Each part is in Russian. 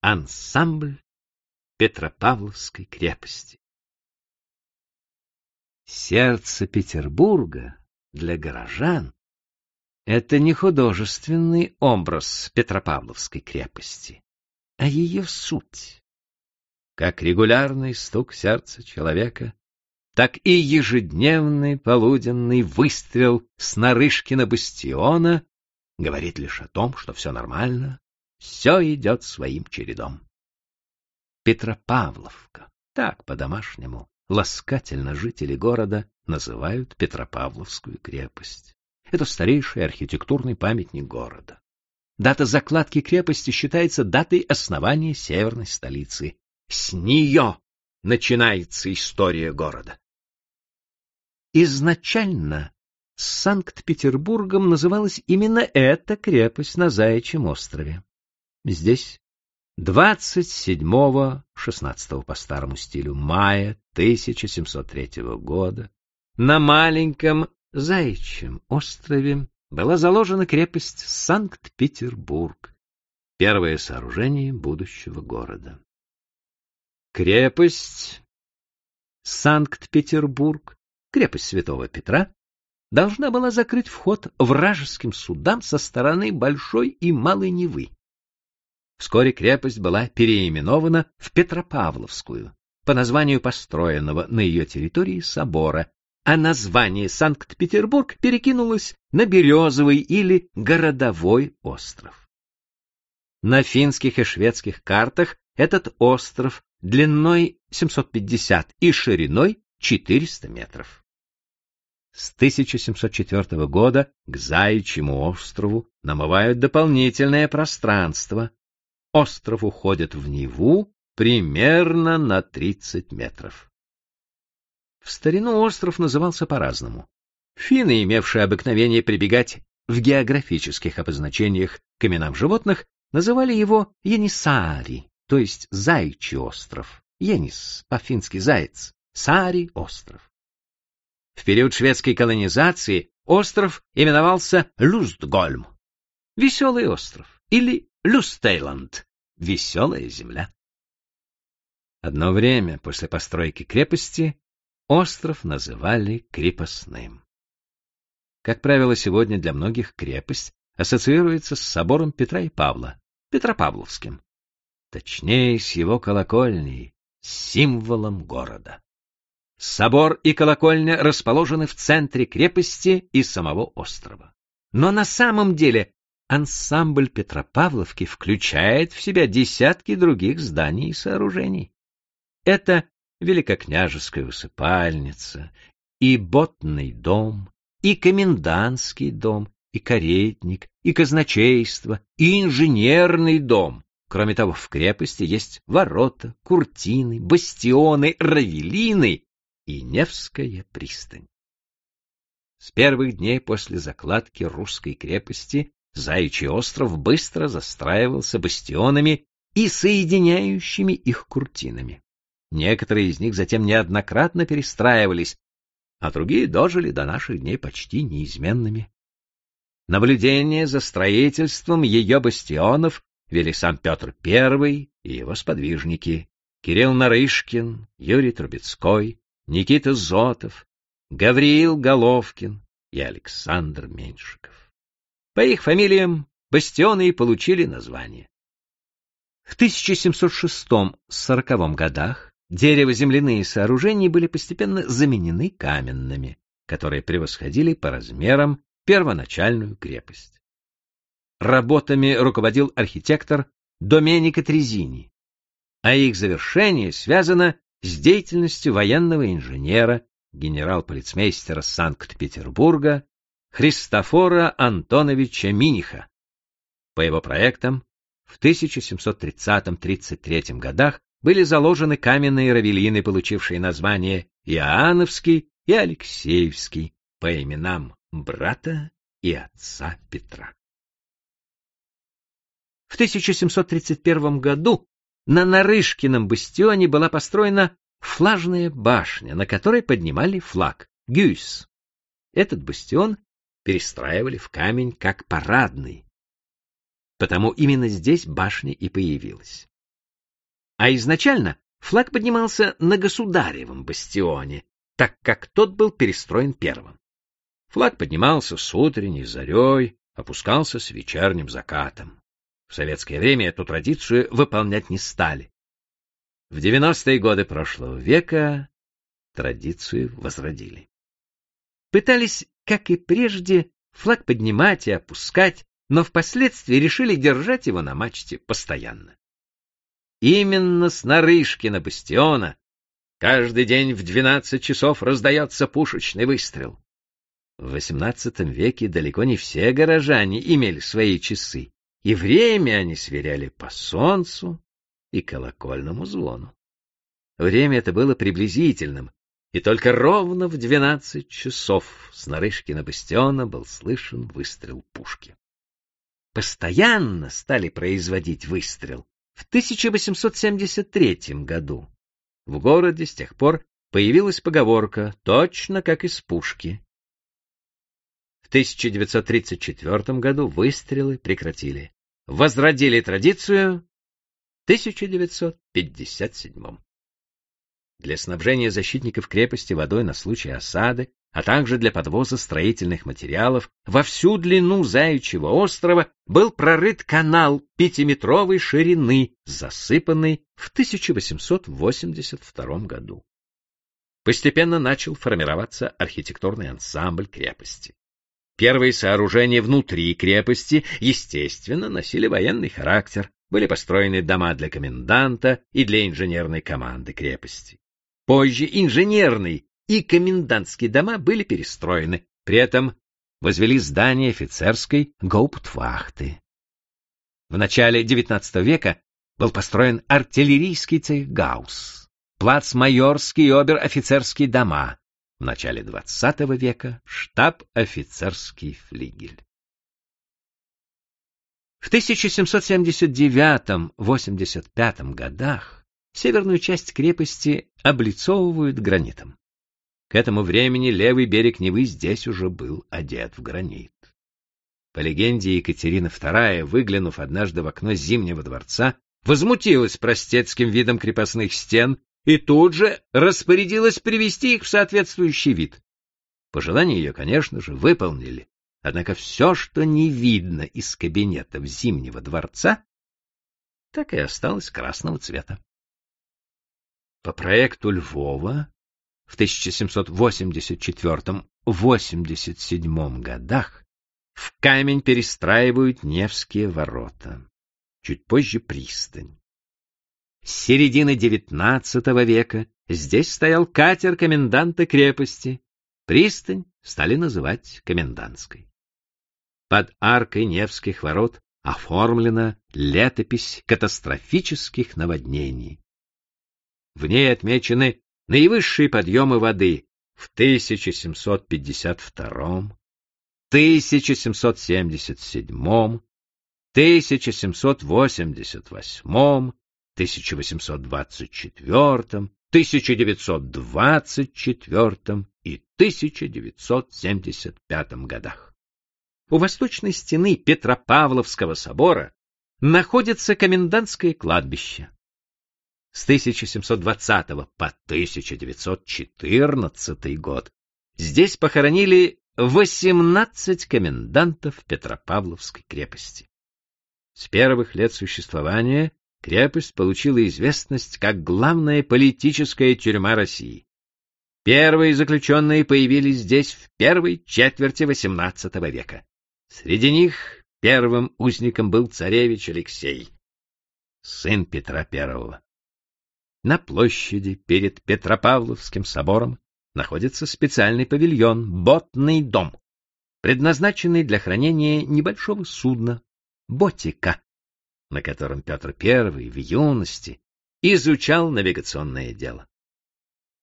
Ансамбль Петропавловской крепости. Сердце Петербурга для горожан — это не художественный образ Петропавловской крепости, а ее суть. Как регулярный стук сердца человека, так и ежедневный полуденный выстрел с Нарышкина бастиона говорит лишь о том, что все нормально, все идет своим чередом. Петропавловка, так по-домашнему, ласкательно жители города называют Петропавловскую крепость. Это старейший архитектурный памятник города. Дата закладки крепости считается датой основания северной столицы. С нее начинается история города. Изначально Санкт-Петербургом называлась именно эта крепость на Заячьем острове. Здесь 27-16 по старому стилю мая 1703 года на маленьком Заячьем острове была заложена крепость Санкт-Петербург, первое сооружение будущего города. Крепость Санкт-Петербург, крепость Святого Петра, должна была закрыть вход вражеским судам со стороны Большой и Малой Невы. Вскоре крепость была переименована в Петропавловскую по названию построенного на ее территории собора, а название Санкт-Петербург перекинулось на Березовый или Городовой остров. На финских и шведских картах этот остров длиной 750 и шириной 400 метров. С 1704 года к Заячьему острову намывают дополнительное пространство, остров уходит в Неву примерно на 30 метров. В старину остров назывался по-разному. Финны, имевшие обыкновение прибегать в географических обозначениях к именам животных, называли его Енисари, то есть Зайчий остров. Енис, по-фински заяц, Сари остров. В период шведской колонизации остров именовался Люстгольм, веселый остров, или Люстейланд — веселая земля. Одно время после постройки крепости остров называли крепостным. Как правило, сегодня для многих крепость ассоциируется с собором Петра и Павла, Петропавловским. Точнее, с его колокольней, символом города. Собор и колокольня расположены в центре крепости и самого острова. Но на самом деле ансамбль Петропавловки включает в себя десятки других зданий и сооружений. Это Великокняжеская усыпальница, и ботный дом, и комендантский дом, и каретник, и казначейство, и инженерный дом. Кроме того, в крепости есть ворота, куртины, бастионы, равелины и Невская пристань. С первых дней после закладки русской крепости Заячий остров быстро застраивался бастионами и соединяющими их куртинами. Некоторые из них затем неоднократно перестраивались, а другие дожили до наших дней почти неизменными. Наблюдение за строительством ее бастионов вели сам Петр I и его сподвижники Кирилл Нарышкин, Юрий Трубецкой, Никита Зотов, Гавриил Головкин и Александр Меньшиков. По их фамилиям бастионы и получили название. В 1706-40 годах дерево-земляные сооружения были постепенно заменены каменными, которые превосходили по размерам первоначальную крепость. Работами руководил архитектор Доменико Трезини, а их завершение связано с деятельностью военного инженера, генерал-полицмейстера Санкт-Петербурга Христофора Антоновича Миниха. По его проектам в 1730-33 годах были заложены каменные равелины, получившие название Иоанновский и Алексеевский по именам брата и отца Петра. В 1731 году на Нарышкином бастионе была построена флажная башня, на которой поднимали флаг — Гюйс. Этот бастион перестраивали в камень как парадный. Потому именно здесь башня и появилась. А изначально флаг поднимался на государевом бастионе, так как тот был перестроен первым. Флаг поднимался с утренней зарей, опускался с вечерним закатом. В советское время эту традицию выполнять не стали. В 90-е годы прошлого века традицию возродили. Пытались, как и прежде, флаг поднимать и опускать, но впоследствии решили держать его на мачте постоянно. Именно с Нарышкина бастиона каждый день в 12 часов раздается пушечный выстрел. В XVIII веке далеко не все горожане имели свои часы, и время они сверяли по солнцу и колокольному звону. Время это было приблизительным, и только ровно в двенадцать часов с Нарышкина бастиона был слышен выстрел пушки. Постоянно стали производить выстрел в 1873 году. В городе с тех пор появилась поговорка точно как из пушки. В 1934 году выстрелы прекратили. Возродили традицию в 1957. Для снабжения защитников крепости водой на случай осады, а также для подвоза строительных материалов во всю длину Заячьего острова был прорыт канал пятиметровой ширины, засыпанный в 1882 году. Постепенно начал формироваться архитектурный ансамбль крепости. Первые сооружения внутри крепости, естественно, носили военный характер, были построены дома для коменданта и для инженерной команды крепости. Позже инженерный и комендантские дома были перестроены, при этом возвели здание офицерской гауптвахты. В начале XIX века был построен артиллерийский цехгаус, плацмайорский и обер-офицерские дома, в начале XX века штаб-офицерский флигель. В 1779-85 годах северную часть крепости облицовывают гранитом. К этому времени левый берег Невы здесь уже был одет в гранит. По легенде, Екатерина II, выглянув однажды в окно Зимнего дворца, возмутилась простецким видом крепостных стен и тут же распорядилась привести их в соответствующий вид. Пожелания ее, конечно же, выполнили, однако все, что не видно из кабинетов Зимнего дворца, так и осталось красного цвета. По проекту Львова в 1784-87 годах в камень перестраивают Невские ворота, чуть позже пристань. С середины XIX века здесь стоял катер коменданта крепости. Пристань стали называть комендантской. Под аркой Невских ворот оформлена летопись катастрофических наводнений. В ней отмечены наивысшие подъемы воды в 1752, 1777, 1788, 1824, 1924 и 1975 годах. У восточной стены Петропавловского собора находится комендантское кладбище. С 1720 по 1914 год здесь похоронили 18 комендантов Петропавловской крепости. С первых лет существования крепость получила известность как главная политическая тюрьма России. Первые заключенные появились здесь в первой четверти XVIII века. Среди них первым узником был царевич Алексей, сын Петра I. На площади перед Петропавловским собором находится специальный павильон «Ботный дом», предназначенный для хранения небольшого судна «Ботика», на котором Петр I в юности изучал навигационное дело.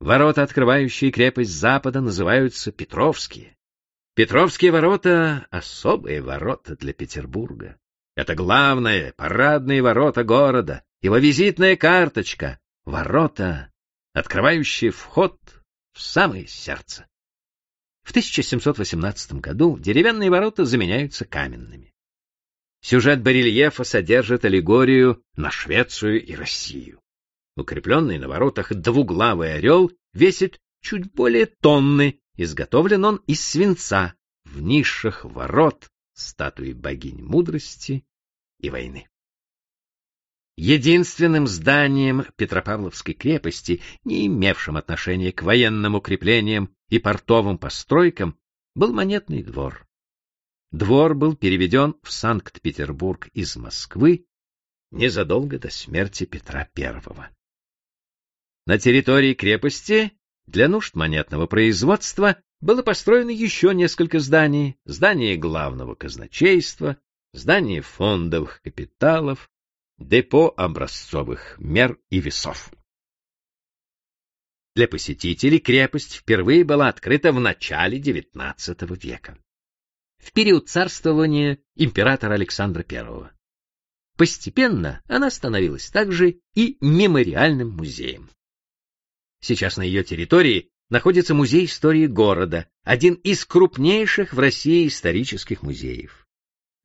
Ворота, открывающие крепость запада, называются Петровские. Петровские ворота — особые ворота для Петербурга. Это главное, парадные ворота города, его визитная карточка, ворота, открывающие вход в самое сердце. В 1718 году деревянные ворота заменяются каменными. Сюжет барельефа содержит аллегорию на Швецию и Россию. Укрепленный на воротах двуглавый орел весит чуть более тонны, изготовлен он из свинца, в нишах ворот статуи богинь мудрости и войны. Единственным зданием Петропавловской крепости, не имевшим отношения к военным укреплениям и портовым постройкам, был монетный двор. Двор был переведен в Санкт-Петербург из Москвы незадолго до смерти Петра I. На территории крепости для нужд монетного производства было построено еще несколько зданий. Здание главного казначейства, здание фондовых капиталов, депо образцовых мер и весов. Для посетителей крепость впервые была открыта в начале XIX века, в период царствования императора Александра I. Постепенно она становилась также и мемориальным музеем. Сейчас на ее территории находится музей истории города, один из крупнейших в России исторических музеев.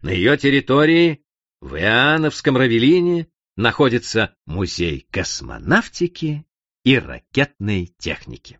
На ее территории, в Иоанновском Равелине, находится музей космонавтики и ракетной техники.